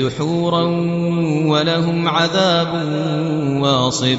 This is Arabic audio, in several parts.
دحورا ولهم عذاب واصب.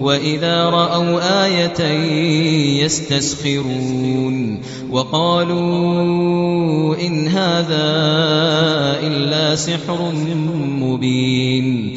وإذا رأوا آية يستسخرون وقالوا إن هذا إلا سحر مبين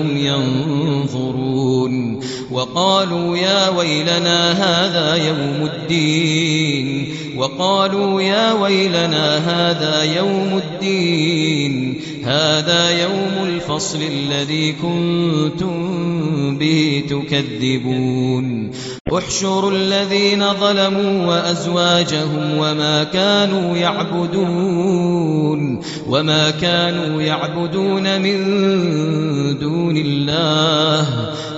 ينظرون وقالوا يا ويلنا هذا يوم الدين وقالوا يا ويلنا هذا يوم الدين هذا يوم الفصل الذي كنتم به تكذبون احشروا الذين ظلموا وأزواجهم وما كانوا يعبدون وما كانوا يعبدون من دون الله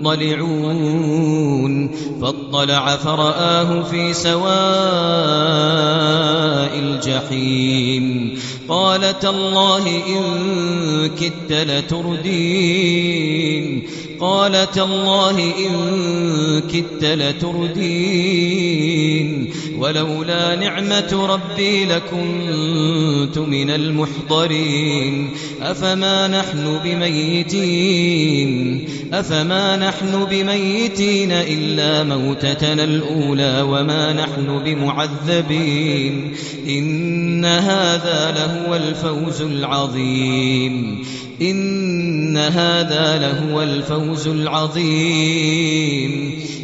مطلعون. فاطلع فرآه في سواء الجحيم. قال تالله إن كدت لتردين. قال تالله إن كدت لتردين. ولولا نعمة ربي لكنت من المحضرين. أفما نحن بميتين؟ أفما نحن بميتين إلا موتتنا الأولى وما نحن بمعذبين. إن هذا لهو الفوز العظيم. إن هذا لهو الفوز العظيم.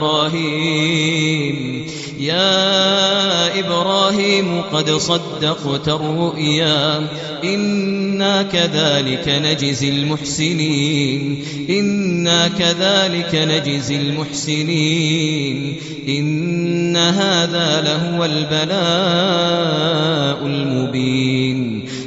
إبراهيم. يا إبراهيم قد صدقت الرؤيا. إنا كذلك نجزي المحسنين. إنا كذلك نجزي المحسنين. إن هذا لهو البلاء المبين.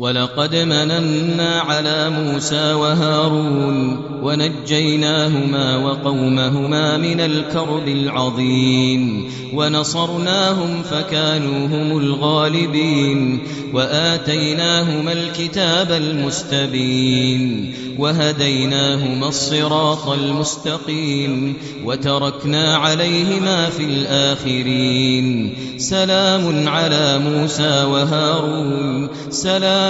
ولقد مننا على موسى وهارون ونجيناهما وقومهما من الكرب العظيم ونصرناهم فكانوا هم الغالبين وآتيناهما الكتاب المستبين وهديناهما الصراط المستقيم وتركنا عليهما في الآخرين سلام على موسى وهارون سلام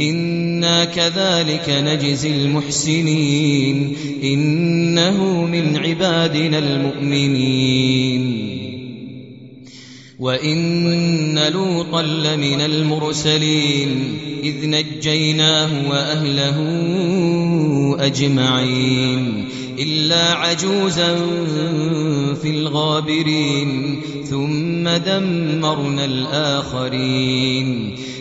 إنا كذلك نجزي المحسنين إنه من عبادنا المؤمنين وإن لوطا لمن المرسلين إذ نجيناه وأهله أجمعين إلا عجوزا في الغابرين ثم دمرنا الآخرين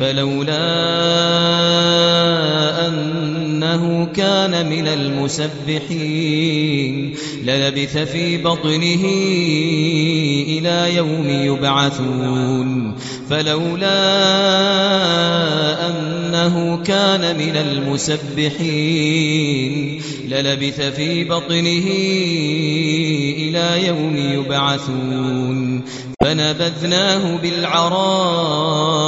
فلولا أن أنه كان من المسبحين للبث في بطنه إلى يوم يبعثون. فلولا أنه كان من المسبحين للبث في بطنه إلى يوم يبعثون. فنبذناه بالعراء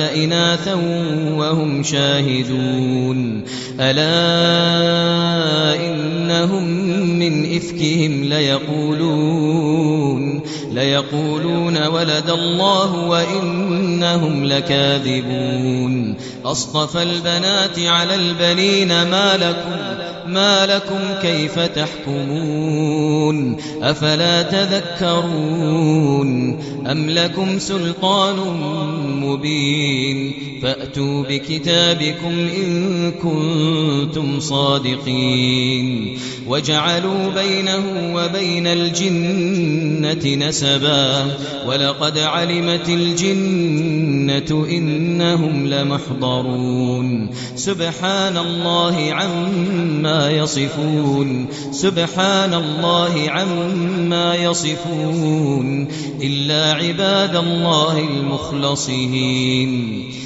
إناثا وهم شاهدون. ألا إنهم من إفكهم ليقولون. ليقولون ولد الله وإنهم لكاذبون. أصطفى البنات على البنين ما لكم ما لكم كيف تحكمون؟ أفلا تذكرون أم لكم سلطان مبين؟ فأتوا بكتابكم إن كنتم صادقين. وجعلوا بينه وبين الجنة نسبا ولقد علمت الجنة إنهم لمحضرون. سبحان الله عما يصفون. سبحان الله عما يصفون. إلا عباد الله المخلصين.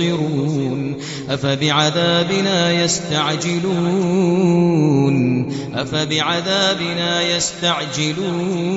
يبصرون أفبعذابنا يستعجلون أفبعذابنا يستعجلون